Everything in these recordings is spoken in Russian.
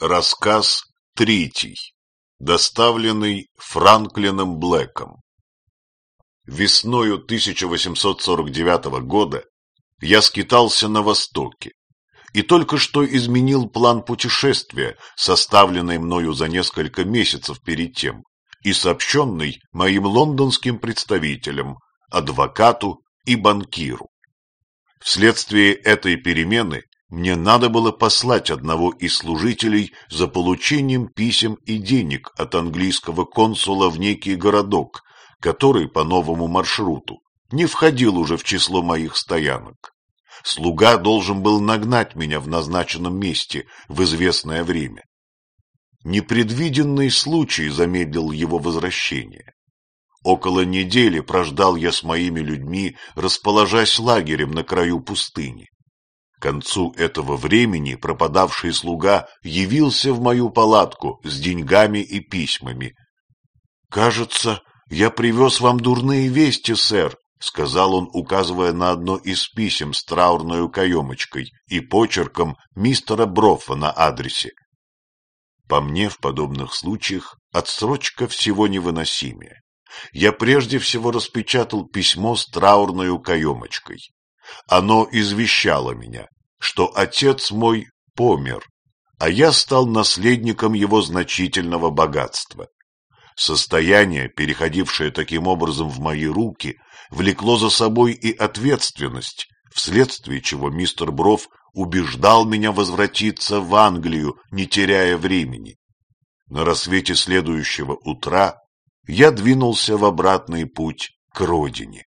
Рассказ третий, доставленный Франклином Блэком. Весною 1849 года я скитался на востоке и только что изменил план путешествия, составленный мною за несколько месяцев перед тем и сообщенный моим лондонским представителям, адвокату и банкиру. Вследствие этой перемены мне надо было послать одного из служителей за получением писем и денег от английского консула в некий городок, который по новому маршруту не входил уже в число моих стоянок. Слуга должен был нагнать меня в назначенном месте в известное время. Непредвиденный случай замедлил его возвращение. Около недели прождал я с моими людьми, расположась лагерем на краю пустыни. К концу этого времени пропадавший слуга явился в мою палатку с деньгами и письмами. — Кажется, я привез вам дурные вести, сэр, — сказал он, указывая на одно из писем с траурной каемочкой и почерком мистера Броффа на адресе. По мне в подобных случаях отсрочка всего невыносимее. Я прежде всего распечатал письмо с траурной каемочкой. Оно извещало меня, что отец мой помер, а я стал наследником его значительного богатства. Состояние, переходившее таким образом в мои руки, влекло за собой и ответственность, вследствие чего мистер Бров убеждал меня возвратиться в Англию, не теряя времени. На рассвете следующего утра я двинулся в обратный путь к родине.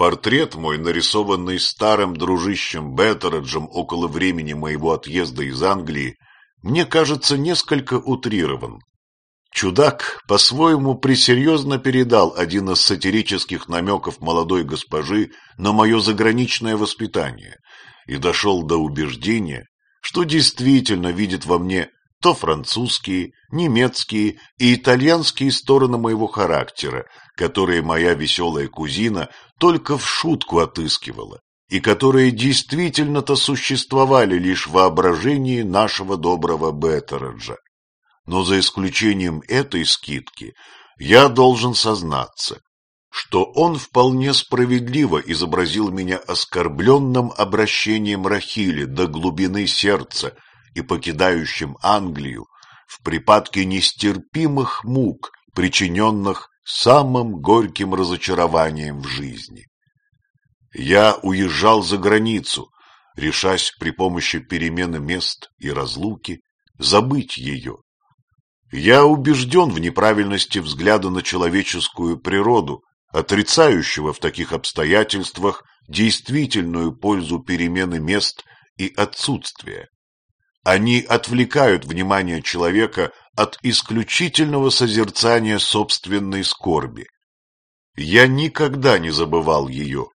Портрет мой, нарисованный старым дружищем Беттереджем около времени моего отъезда из Англии, мне кажется несколько утрирован. Чудак по-своему пресерьезно передал один из сатирических намеков молодой госпожи на мое заграничное воспитание и дошел до убеждения, что действительно видит во мне то французские, немецкие и итальянские стороны моего характера, которые моя веселая кузина только в шутку отыскивала, и которые действительно-то существовали лишь в воображении нашего доброго Беттереджа. Но за исключением этой скидки я должен сознаться, что он вполне справедливо изобразил меня оскорбленным обращением Рахили до глубины сердца и покидающим Англию в припадке нестерпимых мук, причиненных самым горьким разочарованием в жизни. Я уезжал за границу, решась при помощи перемены мест и разлуки забыть ее. Я убежден в неправильности взгляда на человеческую природу, отрицающего в таких обстоятельствах действительную пользу перемены мест и отсутствия. Они отвлекают внимание человека от исключительного созерцания собственной скорби. Я никогда не забывал ее,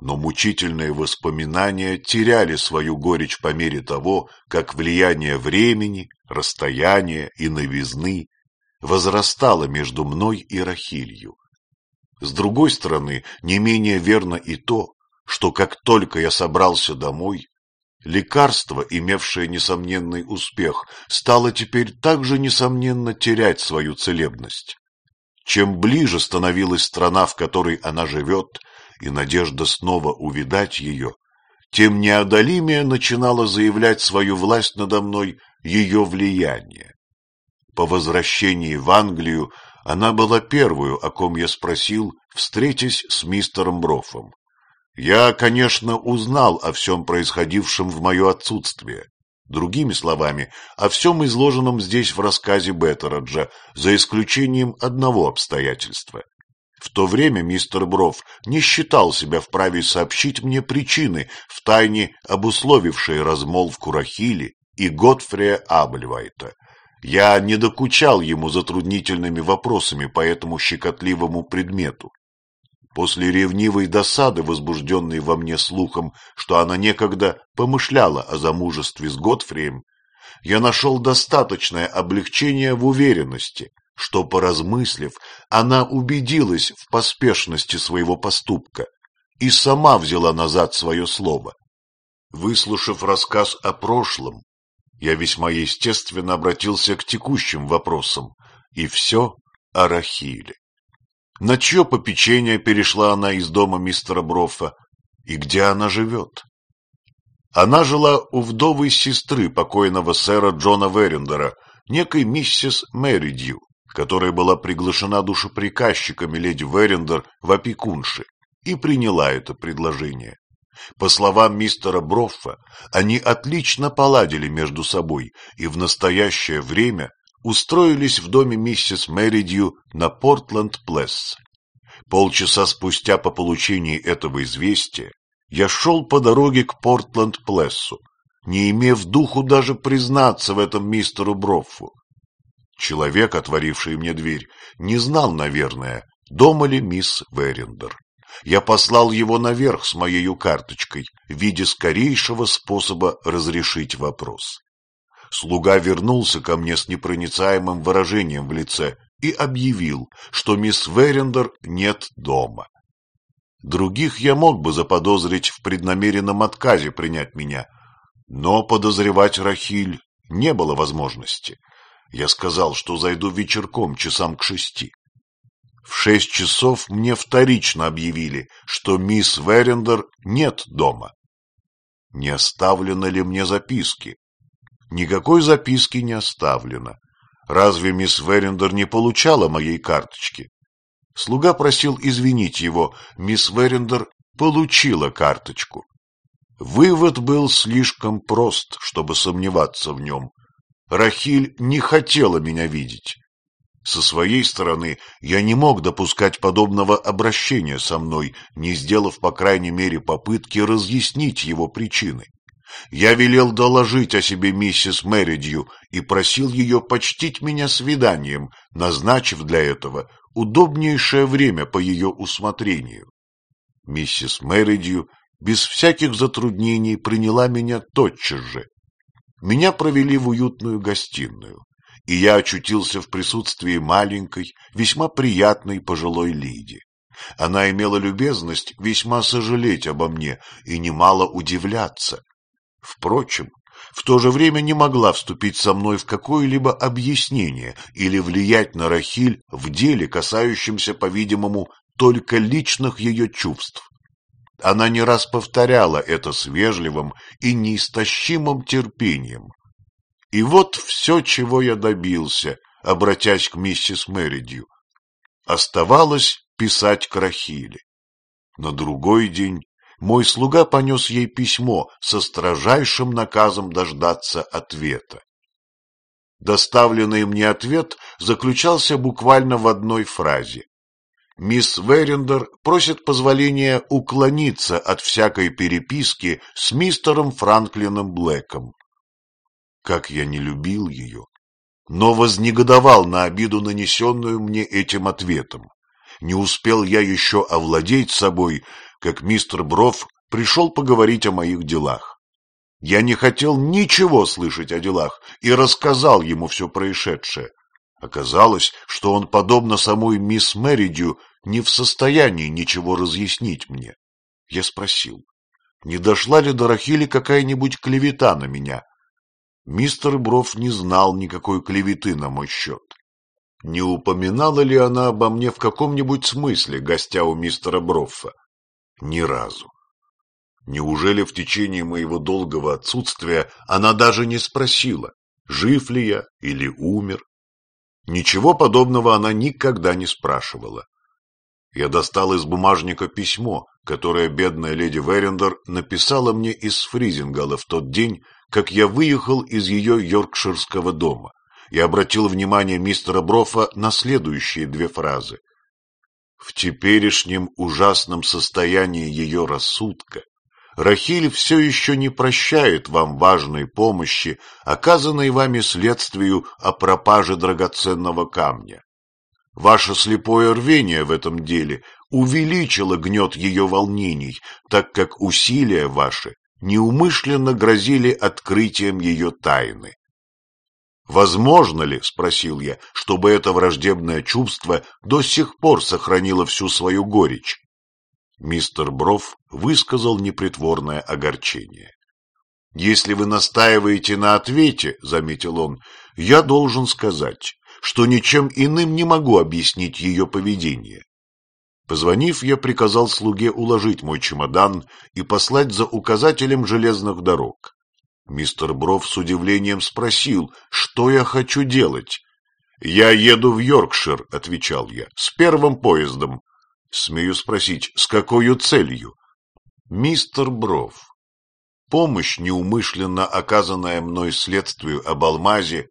но мучительные воспоминания теряли свою горечь по мере того, как влияние времени, расстояния и новизны возрастало между мной и Рахилью. С другой стороны, не менее верно и то, что как только я собрался домой, Лекарство, имевшее несомненный успех, стало теперь также несомненно терять свою целебность. Чем ближе становилась страна, в которой она живет, и надежда снова увидать ее, тем неодолимее начинала заявлять свою власть надо мной ее влияние. По возвращении в Англию она была первую, о ком я спросил, встретясь с мистером Брофом. Я, конечно, узнал о всем происходившем в мое отсутствие. Другими словами, о всем изложенном здесь в рассказе Беттераджа, за исключением одного обстоятельства. В то время мистер Бров не считал себя вправе сообщить мне причины, втайне обусловившие размолвку Рахили и Готфрия Абльвайта. Я не докучал ему затруднительными вопросами по этому щекотливому предмету. После ревнивой досады, возбужденной во мне слухом, что она некогда помышляла о замужестве с Готфрием, я нашел достаточное облегчение в уверенности, что, поразмыслив, она убедилась в поспешности своего поступка и сама взяла назад свое слово. Выслушав рассказ о прошлом, Я весьма естественно обратился к текущим вопросам, и все о Рахиле. На чье попечение перешла она из дома мистера Брофа, и где она живет? Она жила у вдовой сестры покойного сэра Джона Верендера, некой миссис Мэридью, которая была приглашена душеприказчиками леди Верендер в опекунши, и приняла это предложение. По словам мистера Броффа, они отлично поладили между собой и в настоящее время устроились в доме миссис Мэридью на Портленд-Плесс. Полчаса спустя по получении этого известия я шел по дороге к Портленд-Плессу, не имев духу даже признаться в этом мистеру Броффу. Человек, отворивший мне дверь, не знал, наверное, дома ли мисс Верендер. Я послал его наверх с моей карточкой в виде скорейшего способа разрешить вопрос. Слуга вернулся ко мне с непроницаемым выражением в лице и объявил, что мисс Верендер нет дома. Других я мог бы заподозрить в преднамеренном отказе принять меня, но подозревать Рахиль не было возможности. Я сказал, что зайду вечерком часам к шести. В шесть часов мне вторично объявили, что мисс Верендер нет дома. Не оставлено ли мне записки? Никакой записки не оставлено. Разве мисс Верендер не получала моей карточки? Слуга просил извинить его, мисс Верендер получила карточку. Вывод был слишком прост, чтобы сомневаться в нем. Рахиль не хотела меня видеть. Со своей стороны я не мог допускать подобного обращения со мной, не сделав, по крайней мере, попытки разъяснить его причины. Я велел доложить о себе миссис Меридью и просил ее почтить меня свиданием, назначив для этого удобнейшее время по ее усмотрению. Миссис Меридью без всяких затруднений приняла меня тотчас же. Меня провели в уютную гостиную, и я очутился в присутствии маленькой, весьма приятной пожилой леди. Она имела любезность весьма сожалеть обо мне и немало удивляться. Впрочем, в то же время не могла вступить со мной в какое-либо объяснение или влиять на Рахиль в деле, касающемся, по-видимому, только личных ее чувств. Она не раз повторяла это с вежливым и неистощимым терпением. И вот все, чего я добился, обратясь к миссис Мэридью. Оставалось писать к Рахиле. На другой день мой слуга понес ей письмо со строжайшим наказом дождаться ответа. Доставленный мне ответ заключался буквально в одной фразе. Мисс Верендер просит позволения уклониться от всякой переписки с мистером Франклином Блэком. Как я не любил ее, но вознегодовал на обиду, нанесенную мне этим ответом. Не успел я еще овладеть собой, как мистер Броф пришел поговорить о моих делах. Я не хотел ничего слышать о делах и рассказал ему все происшедшее. Оказалось, что он, подобно самой мисс Мэридью, не в состоянии ничего разъяснить мне. Я спросил, не дошла ли до Рахили какая-нибудь клевета на меня? Мистер Броф не знал никакой клеветы на мой счет. Не упоминала ли она обо мне в каком-нибудь смысле, гостя у мистера Броффа? Ни разу. Неужели в течение моего долгого отсутствия она даже не спросила, жив ли я или умер? Ничего подобного она никогда не спрашивала. Я достал из бумажника письмо, которое бедная леди Верендер написала мне из Фризингала в тот день, как я выехал из ее йоркширского дома, и обратил внимание мистера Брофа на следующие две фразы. В теперешнем ужасном состоянии ее рассудка Рахиль все еще не прощает вам важной помощи, оказанной вами следствию о пропаже драгоценного камня. Ваше слепое рвение в этом деле увеличило гнет ее волнений, так как усилия ваши неумышленно грозили открытием ее тайны. «Возможно ли, — спросил я, — чтобы это враждебное чувство до сих пор сохранило всю свою горечь?» Мистер Бров высказал непритворное огорчение. Если вы настаиваете на ответе, — заметил он, — я должен сказать, что ничем иным не могу объяснить ее поведение. Позвонив, я приказал слуге уложить мой чемодан и послать за указателем железных дорог. Мистер Бров с удивлением спросил, что я хочу делать. «Я еду в Йоркшир», — отвечал я, — «с первым поездом». Смею спросить, с какой целью? «Мистер Бров, помощь, неумышленно оказанная мной следствию об алмазе,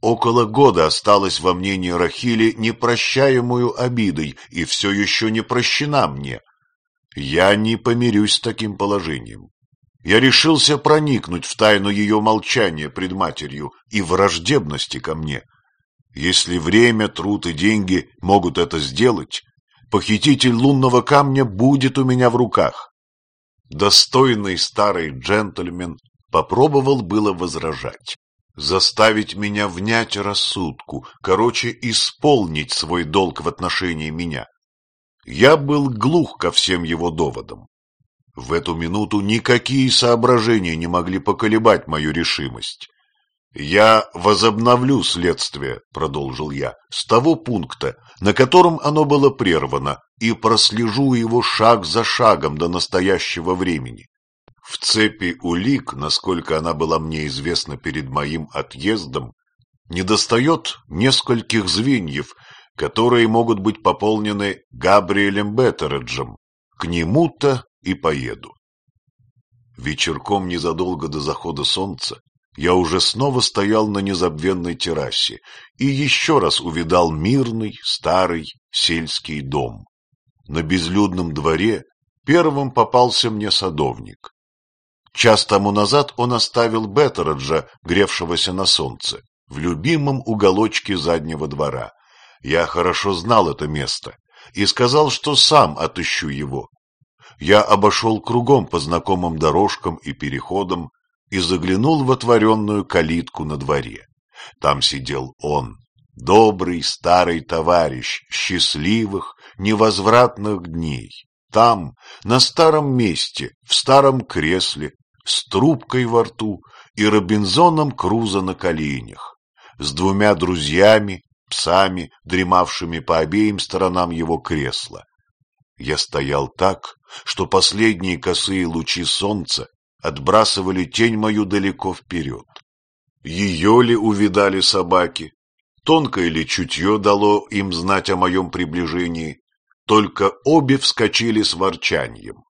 около года осталась во мнении Рахили непрощаемую обидой и все еще не прощена мне. Я не помирюсь с таким положением. Я решился проникнуть в тайну ее молчания пред матерью и враждебности ко мне. Если время, труд и деньги могут это сделать, похититель лунного камня будет у меня в руках. Достойный старый джентльмен попробовал было возражать, заставить меня внять рассудку, короче, исполнить свой долг в отношении меня. Я был глух ко всем его доводам. В эту минуту никакие соображения не могли поколебать мою решимость. «Я возобновлю следствие», — продолжил я, — «с того пункта, на котором оно было прервано, и прослежу его шаг за шагом до настоящего времени. В цепи улик, насколько она была мне известна перед моим отъездом, недостает нескольких звеньев, которые могут быть пополнены Габриэлем Беттереджем. К нему-то и поеду. Вечерком незадолго до захода солнца я уже снова стоял на незабвенной террасе и еще раз увидал мирный старый сельский дом. На безлюдном дворе первым попался мне садовник. Час тому назад он оставил Беттераджа, гревшегося на солнце, в любимом уголочке заднего двора. Я хорошо знал это место и сказал, что сам отыщу его, я обошел кругом по знакомым дорожкам и переходам и заглянул в отворенную калитку на дворе. Там сидел он, добрый старый товарищ счастливых, невозвратных дней. Там, на старом месте, в старом кресле, с трубкой во рту и Робинзоном Крузо на коленях, с двумя друзьями, псами, дремавшими по обеим сторонам его кресла, я стоял так, что последние косые лучи солнца отбрасывали тень мою далеко вперед. Ее ли увидали собаки, тонкое ли чутье дало им знать о моем приближении, только обе вскочили с ворчанием.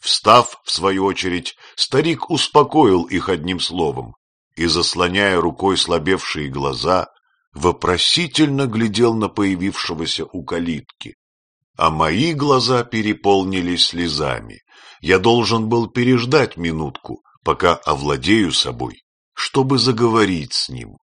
Встав, в свою очередь, старик успокоил их одним словом и, заслоняя рукой слабевшие глаза, вопросительно глядел на появившегося у калитки а мои глаза переполнились слезами. Я должен был переждать минутку, пока овладею собой, чтобы заговорить с ним.